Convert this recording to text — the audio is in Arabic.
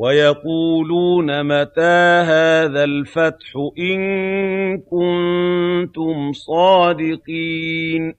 وَيَقُولُونَ مَتَىٰ هَٰذَا الْفَتْحُ إِن كُنتُمْ صَادِقِينَ